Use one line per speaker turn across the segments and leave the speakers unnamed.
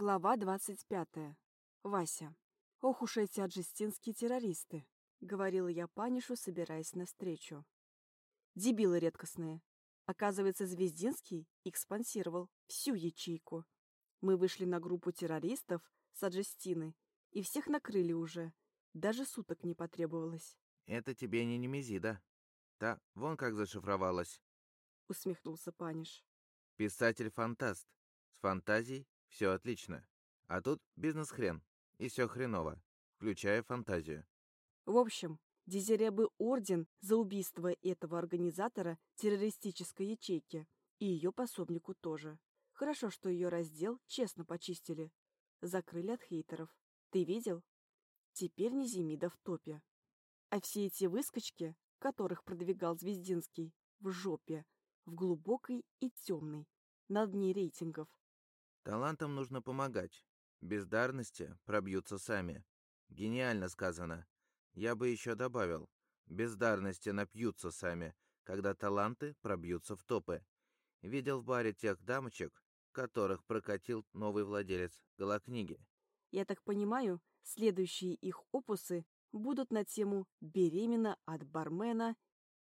Глава 25. Вася. «Ох уж эти аджестинские террористы», — говорила я Панишу, собираясь навстречу. «Дебилы редкостные. Оказывается, Звездинский их спонсировал, всю ячейку. Мы вышли на группу террористов с Аджестины и всех накрыли уже. Даже суток не потребовалось».
«Это тебе не Немезида. Та вон как зашифровалась», —
усмехнулся Паниш.
«Писатель-фантаст. С фантазией все отлично. А тут бизнес-хрен. И все хреново, включая фантазию.
В общем, Дезире бы орден за убийство этого организатора террористической ячейки. И ее пособнику тоже. Хорошо, что ее раздел честно почистили. Закрыли от хейтеров. Ты видел? Теперь Незимида в топе. А все эти выскочки, которых продвигал Звездинский, в жопе, в глубокой и темной, на дне рейтингов.
Талантам нужно помогать. Бездарности пробьются сами. Гениально сказано. Я бы еще добавил. Бездарности напьются сами, когда таланты пробьются в топы. Видел в баре тех дамочек, которых прокатил новый владелец голокниги.
Я так понимаю, следующие их опусы будут на тему «Беременна от бармена»,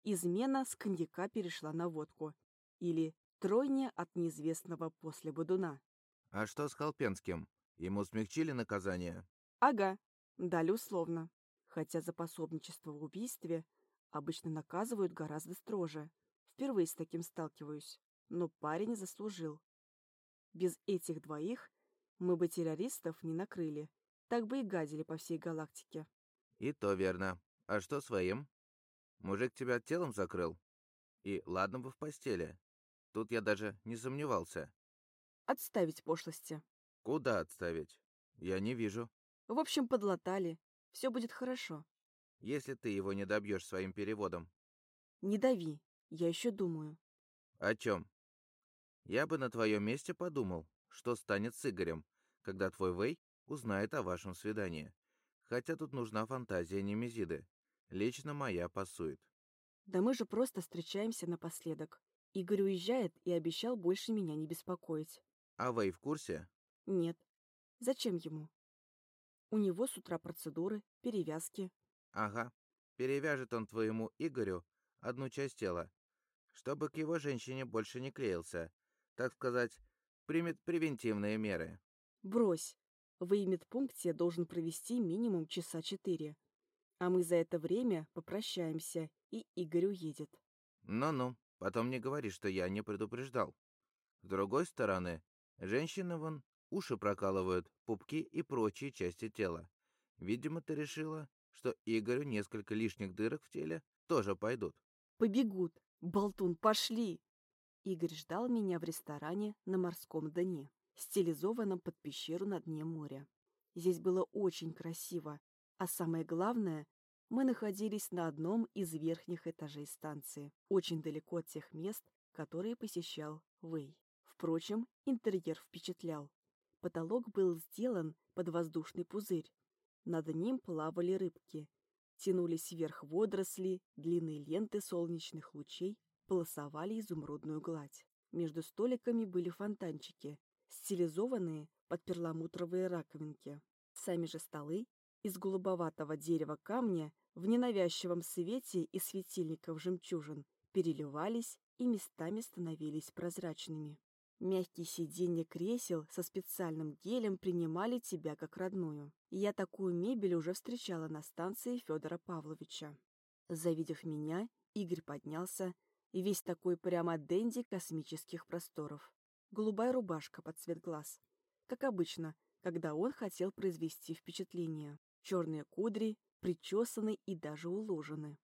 «Измена с коньяка перешла на водку» или «Тройня от неизвестного после Бодуна».
А что с Колпенским? Ему смягчили наказание?
Ага, дали условно. Хотя за пособничество в убийстве обычно наказывают гораздо строже. Впервые с таким сталкиваюсь. Но парень заслужил. Без этих двоих мы бы террористов не накрыли. Так бы и гадили по всей галактике.
И то верно. А что своим? Мужик тебя телом закрыл? И ладно бы в постели. Тут я даже не сомневался.
Отставить пошлости.
Куда отставить? Я не вижу.
В общем, подлатали. Все будет хорошо.
Если ты его не добьешь своим переводом.
Не дави. Я еще думаю.
О чем? Я бы на твоем месте подумал, что станет с Игорем, когда твой Вэй узнает о вашем свидании. Хотя тут нужна фантазия Немезиды. Лично моя пасует.
Да мы же просто встречаемся напоследок. Игорь уезжает и обещал больше меня не беспокоить.
А Вэй в курсе?
Нет. Зачем ему? У него с утра процедуры, перевязки.
Ага. Перевяжет он твоему Игорю одну часть тела, чтобы к его женщине больше не клеился. Так сказать, примет превентивные меры.
Брось. В медпункте должен провести минимум часа четыре. А мы за это время попрощаемся, и Игорь уедет.
Ну-ну, потом не говори, что я не предупреждал. С другой стороны, Женщины вон уши прокалывают, пупки и прочие части тела. Видимо, ты решила, что Игорю несколько лишних дырок в теле тоже пойдут.
Побегут. Болтун, пошли. Игорь ждал меня в ресторане на морском дне, стилизованном под пещеру на дне моря. Здесь было очень красиво, а самое главное, мы находились на одном из верхних этажей станции, очень далеко от тех мест, которые посещал Вэй. Впрочем, интерьер впечатлял. Потолок был сделан под воздушный пузырь. Над ним плавали рыбки. Тянулись вверх водоросли, длинные ленты солнечных лучей полосовали изумрудную гладь. Между столиками были фонтанчики, стилизованные под перламутровые раковинки. Сами же столы из голубоватого дерева камня в ненавязчивом свете и светильников жемчужин переливались и местами становились прозрачными. Мягкие сиденья кресел со специальным гелем принимали тебя как родную. Я такую мебель уже встречала на станции Федора Павловича. Завидев меня, Игорь поднялся, и весь такой прямо денди космических просторов. Голубая рубашка под цвет глаз. Как обычно, когда он хотел произвести впечатление. Черные кудри, причесаны и даже уложены.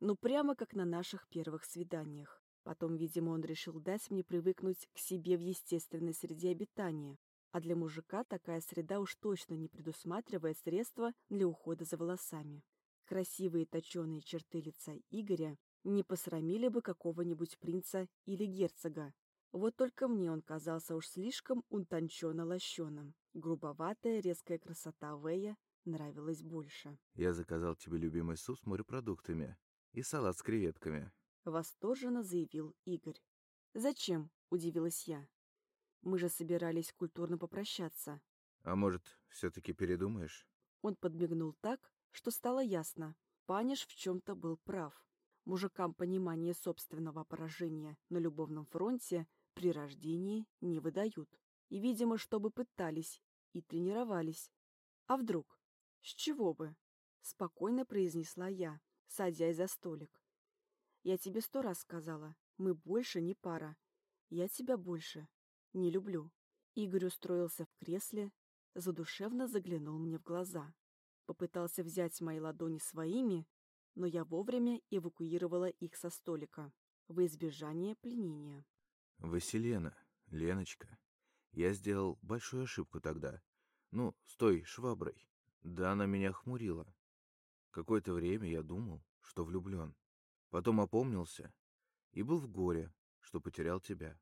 Ну, прямо как на наших первых свиданиях. Потом, видимо, он решил дать мне привыкнуть к себе в естественной среде обитания. А для мужика такая среда уж точно не предусматривает средства для ухода за волосами. Красивые точеные черты лица Игоря не посрамили бы какого-нибудь принца или герцога. Вот только мне он казался уж слишком утонченно лощеным. Грубоватая резкая красота Вэя нравилась больше.
«Я заказал тебе любимый суп с морепродуктами и салат с креветками»,
Восторженно заявил Игорь. «Зачем?» – удивилась я. «Мы же собирались культурно попрощаться.
А может, все-таки передумаешь?
Он подмигнул так, что стало ясно. Паниш в чем-то был прав. Мужикам понимание собственного поражения на любовном фронте при рождении не выдают. И, видимо, чтобы пытались и тренировались. А вдруг? С чего бы? Спокойно произнесла я, садясь за столик. Я тебе сто раз сказала, мы больше не пара. Я тебя больше не люблю. Игорь устроился в кресле, задушевно заглянул мне в глаза. Попытался взять мои ладони своими, но я вовремя эвакуировала их со столика, во избежание пленения.
«Василена, Леночка, я сделал большую ошибку тогда. Ну, с той шваброй. Да она меня хмурила. Какое-то время я думал, что влюблен. Потом опомнился и был в горе, что потерял тебя.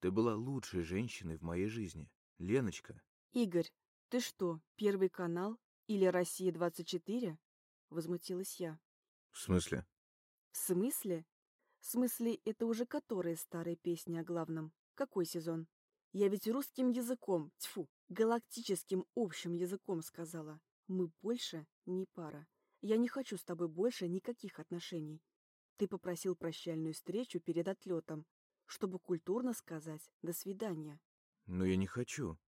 Ты была лучшей женщиной в моей жизни, Леночка.
Игорь, ты что, Первый канал или Россия-24? Возмутилась я.
В смысле?
В смысле? В смысле, это уже которые старые песни о главном? Какой сезон? Я ведь русским языком, тьфу, галактическим общим языком сказала. Мы больше не пара. Я не хочу с тобой больше никаких отношений. Ты попросил прощальную встречу перед отлетом, чтобы культурно сказать «до свидания».
Но я не хочу.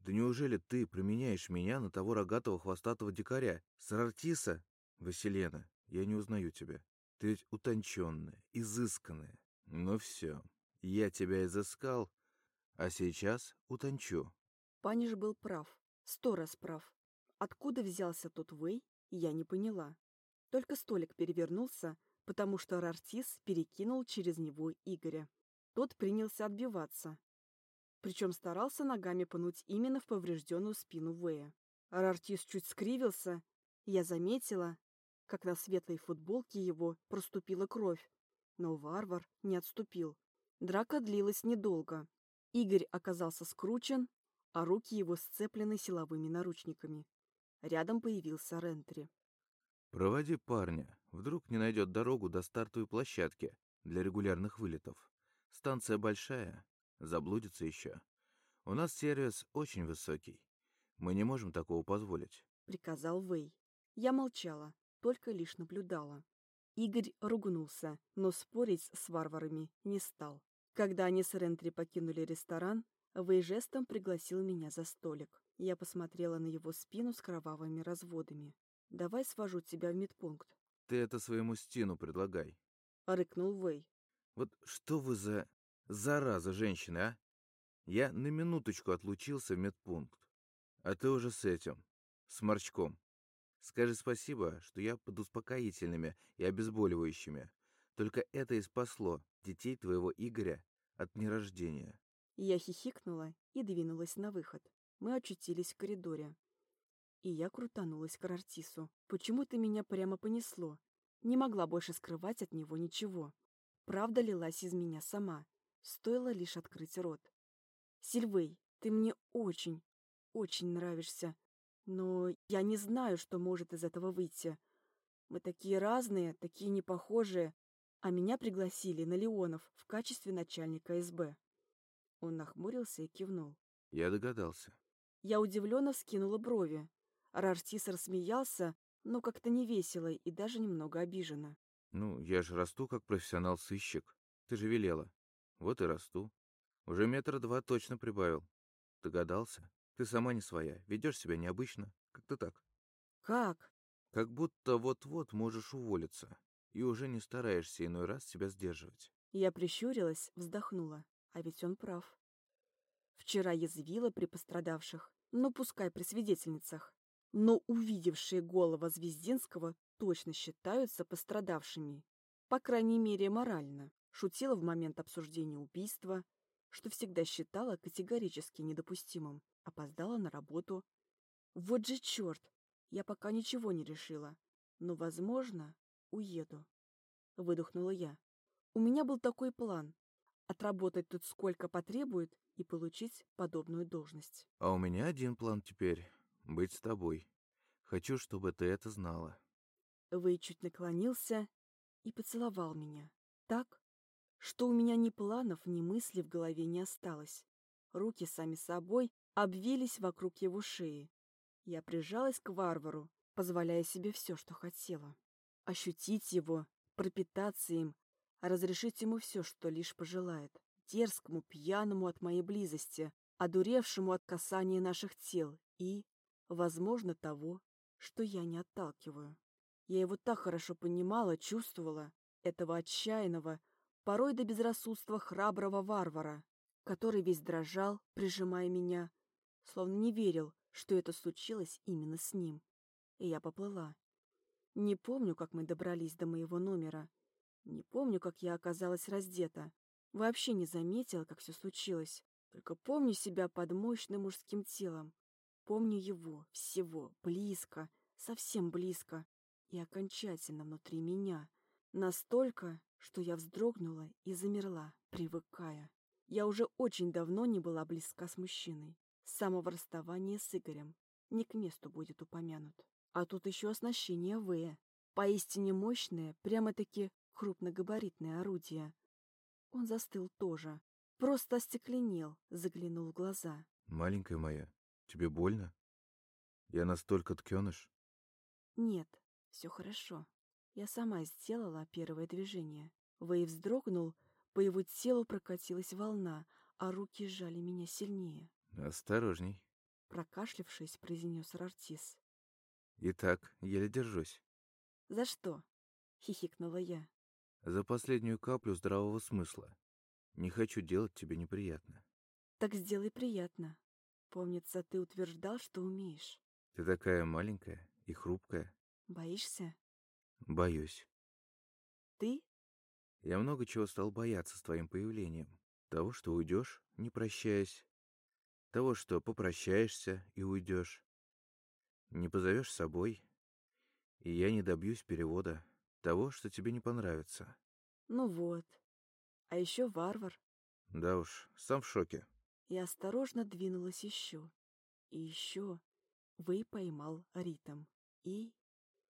Да неужели ты применяешь меня на того рогатого хвостатого дикаря, Сарартиса? Василена, я не узнаю тебя. Ты ведь утонченная, изысканная. Ну все, я тебя изыскал, а сейчас утончу.
Паниш был прав, сто раз прав. Откуда взялся тот Вэй, я не поняла. Только столик перевернулся, потому что Рартис перекинул через него Игоря. Тот принялся отбиваться. Причем старался ногами пнуть именно в поврежденную спину Вэя. Рартис чуть скривился. Я заметила, как на светлой футболке его проступила кровь. Но варвар не отступил. Драка длилась недолго. Игорь оказался скручен, а руки его сцеплены силовыми наручниками. Рядом появился Рентри.
«Проводи парня. Вдруг не найдет дорогу до стартовой площадки для регулярных вылетов. Станция большая, заблудится еще. У нас сервис очень высокий. Мы не можем такого позволить», —
приказал Вэй. Я молчала, только лишь наблюдала. Игорь ругнулся, но спорить с варварами не стал. Когда они с Рентри покинули ресторан, Вэй жестом пригласил меня за столик. Я посмотрела на его спину с кровавыми разводами. Давай свожу тебя в медпункт.
Ты это своему Стину предлагай.
Рыкнул Вэй.
Вот что вы за... зараза женщины, а? Я на минуточку отлучился в медпункт. А ты уже с этим, с морчком. Скажи спасибо, что я под успокоительными и обезболивающими. Только это и спасло детей твоего Игоря от нерождения.
Я хихикнула и двинулась на выход. Мы очутились в коридоре. И я крутанулась к Рартису. Почему-то меня прямо понесло. Не могла больше скрывать от него ничего. Правда лилась из меня сама. Стоило лишь открыть рот. «Сильвей, ты мне очень, очень нравишься. Но я не знаю, что может из этого выйти. Мы такие разные, такие непохожие, а меня пригласили на Леонов в качестве начальника СБ». Он нахмурился и кивнул.
«Я догадался».
Я удивленно вскинула брови. Рартис рассмеялся, но как-то невесело и даже немного обиженно.
«Ну, я же расту как профессионал-сыщик. Ты же велела. Вот и расту. Уже метра два точно прибавил. Догадался? Ты сама не своя, ведешь себя необычно. Как-то так».
«Как?»
«Как будто вот-вот можешь уволиться, и уже не стараешься иной раз себя сдерживать».
Я прищурилась, вздохнула. А ведь он прав. Вчера язвила при пострадавших, ну пускай при свидетельницах но увидевшие голова Звездинского точно считаются пострадавшими. По крайней мере, морально. Шутила в момент обсуждения убийства, что всегда считала категорически недопустимым. Опоздала на работу. Вот же черт! Я пока ничего не решила. Но, возможно, уеду. Выдохнула я. У меня был такой план. Отработать тут сколько потребует и получить подобную должность.
А у меня один план теперь быть с тобой. Хочу, чтобы ты это знала».
Вэй чуть наклонился и поцеловал меня. Так, что у меня ни планов, ни мыслей в голове не осталось. Руки сами собой обвились вокруг его шеи. Я прижалась к варвару, позволяя себе все, что хотела. Ощутить его, пропитаться им, разрешить ему все, что лишь пожелает. Дерзкому, пьяному от моей близости, одуревшему от касания наших тел и, возможно, того, что я не отталкиваю. Я его так хорошо понимала, чувствовала, этого отчаянного, порой до безрассудства храброго варвара, который весь дрожал, прижимая меня, словно не верил, что это случилось именно с ним. И я поплыла. Не помню, как мы добрались до моего номера. Не помню, как я оказалась раздета. Вообще не заметила, как все случилось. Только помню себя под мощным мужским телом. Помню его, всего, близко, совсем близко и окончательно внутри меня. Настолько, что я вздрогнула и замерла, привыкая. Я уже очень давно не была близка с мужчиной. С самого расставания с Игорем. Не к месту будет упомянут. А тут еще оснащение В. Поистине мощное, прямо-таки крупногабаритное орудие. Он застыл тоже. Просто остекленел, заглянул в глаза.
«Маленькая моя, тебе больно? Я настолько ткеныш?»
«Нет, все хорошо. Я сама сделала первое движение. Вэй вздрогнул, по его телу прокатилась волна, а руки сжали меня сильнее.
«Осторожней», —
прокашлявшись, произнес Рартис.
«Итак, еле держусь».
«За что?» — хихикнула я.
«За последнюю каплю здравого смысла. Не хочу делать тебе неприятно».
«Так сделай приятно. Помнится, ты утверждал, что умеешь».
«Ты такая маленькая и хрупкая».
«Боишься?»
«Боюсь».
«Ты?»
«Я много чего стал бояться с твоим появлением. Того, что уйдешь, не прощаясь. Того, что попрощаешься и уйдешь. Не позовешь с собой. И я не добьюсь перевода того, что тебе не понравится».
«Ну вот. А еще варвар».
«Да уж, сам в шоке».
И осторожно двинулась еще. И еще. Вы поймал ритм. И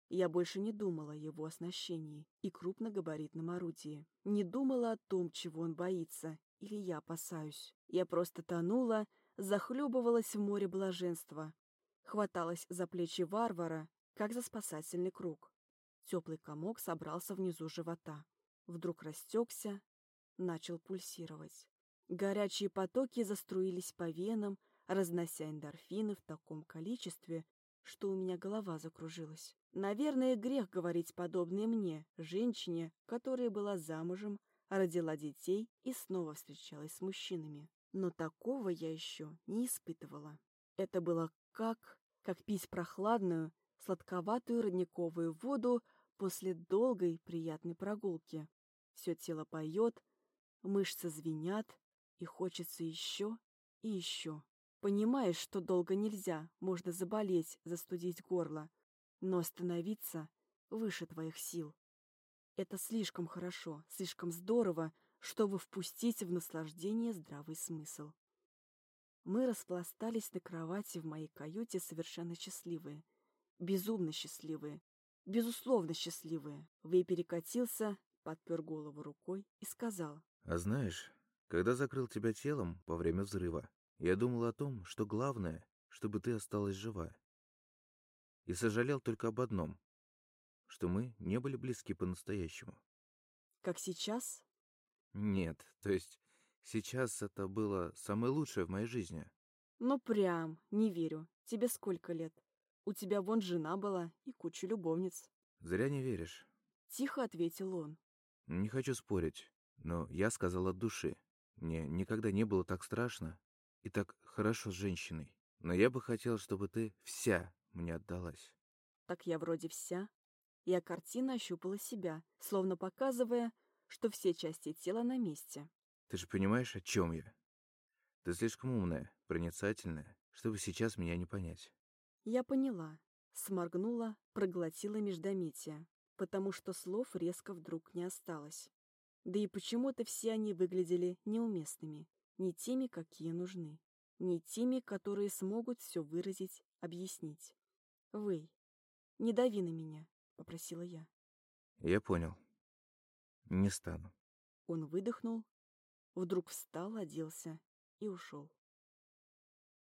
я больше не думала о его оснащении и крупногабаритном орудии. Не думала о том, чего он боится, или я опасаюсь. Я просто тонула, захлебывалась в море блаженства. Хваталась за плечи варвара, как за спасательный круг. Теплый комок собрался внизу живота. Вдруг растекся, начал пульсировать. Горячие потоки заструились по венам, разнося эндорфины в таком количестве, что у меня голова закружилась. Наверное, грех говорить подобное мне, женщине, которая была замужем, родила детей и снова встречалась с мужчинами. Но такого я еще не испытывала. Это было как, как пить прохладную, сладковатую родниковую воду после долгой приятной прогулки. Все тело поет, мышцы звенят, и хочется еще и еще. Понимаешь, что долго нельзя, можно заболеть, застудить горло, но остановиться выше твоих сил. Это слишком хорошо, слишком здорово, чтобы впустить в наслаждение здравый смысл. Мы распластались на кровати в моей каюте совершенно счастливые, безумно счастливые, безусловно счастливые. Вэй перекатился, подпер голову рукой и сказал.
«А знаешь, когда закрыл тебя телом во время взрыва, я думал о том, что главное, чтобы ты осталась жива. И сожалел только об одном, что мы не были близки по-настоящему.
Как сейчас?
Нет, то есть сейчас это было самое лучшее в моей жизни.
Ну прям, не верю. Тебе сколько лет? У тебя вон жена была и куча любовниц.
Зря не веришь.
Тихо ответил он.
Не хочу спорить, но я сказал от души. Мне никогда не было так страшно, и так хорошо с женщиной. Но я бы хотел, чтобы ты вся мне отдалась.
Так я вроде вся. Я картина ощупала себя, словно показывая, что все части тела на месте.
Ты же понимаешь, о чем я? Ты слишком умная, проницательная, чтобы сейчас меня не понять.
Я поняла. Сморгнула, проглотила междометие, потому что слов резко вдруг не осталось. Да и почему-то все они выглядели неуместными не теми, какие нужны, не теми, которые смогут все выразить, объяснить. «Вы, не дави на меня», — попросила я.
«Я понял. Не стану».
Он выдохнул, вдруг встал, оделся и ушел.